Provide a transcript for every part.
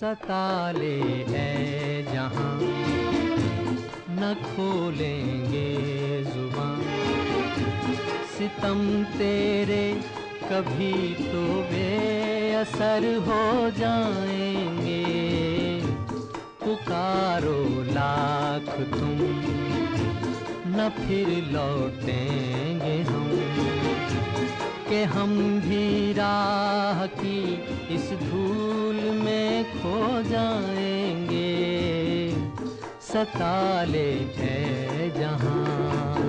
सताले है जहाँ। न खोलेंगे ज़ुबान। सितम तेरे कभी तो बेअसर हो जाएँगे। पुकारो लाख तुम, न फिर लौटेंगे हम। के हम भी राह की इस में खो जाएँगे। सताले है जहाँ।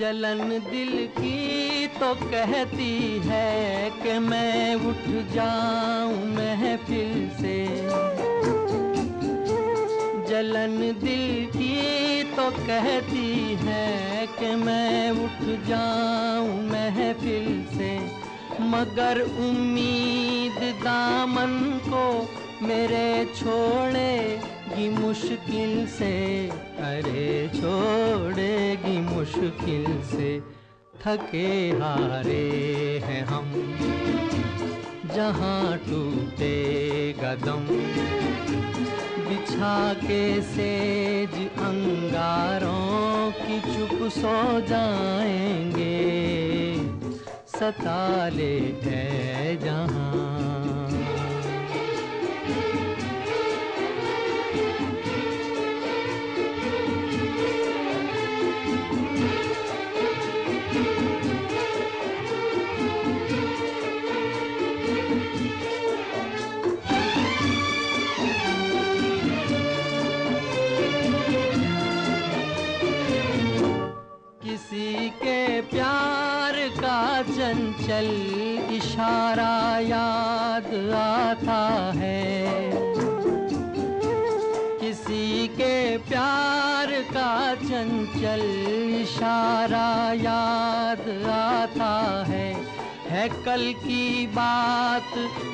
जलन दिल की तो कहती है कि मैं उठ जाऊँ महफिल से। जलन दिल की तो कहती है कि मैं उठ जाऊँ महफिल से। मगर उम्मीद दामन को मेरे छोड़ेगी मुश्किल से। अरे छोड़ेगी मुश्किल से। थके हारे हैं हम। जहाँ टूटे गदम बिछा के सेज अंगारों की चुप सो जाएँगे। सताले है जहाँ किसी के प्यार का चंचल इशारा याद आता है। किसी के प्यार का चंचल इशारा याद आता है। है कल की बात,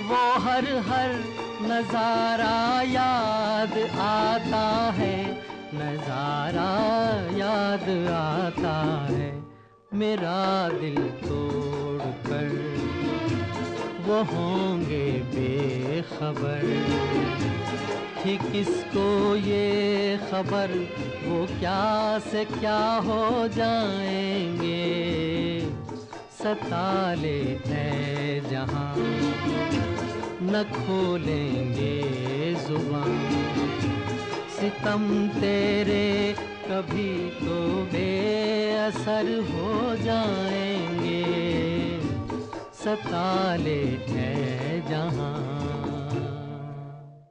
वो हर हर नज़ारा याद आता है। नज़ारा याद आता है, मेरा दिल तोड़ कर वो होंगे बेखबर। थी किसको ये खबर, वो क्या से क्या हो जाएँगे? सताले है जहाँ, न खोलेंगे ज़ुबान। सितम तेरे कभी तो बेअसर हो जाएँगे। सताले है जहाँ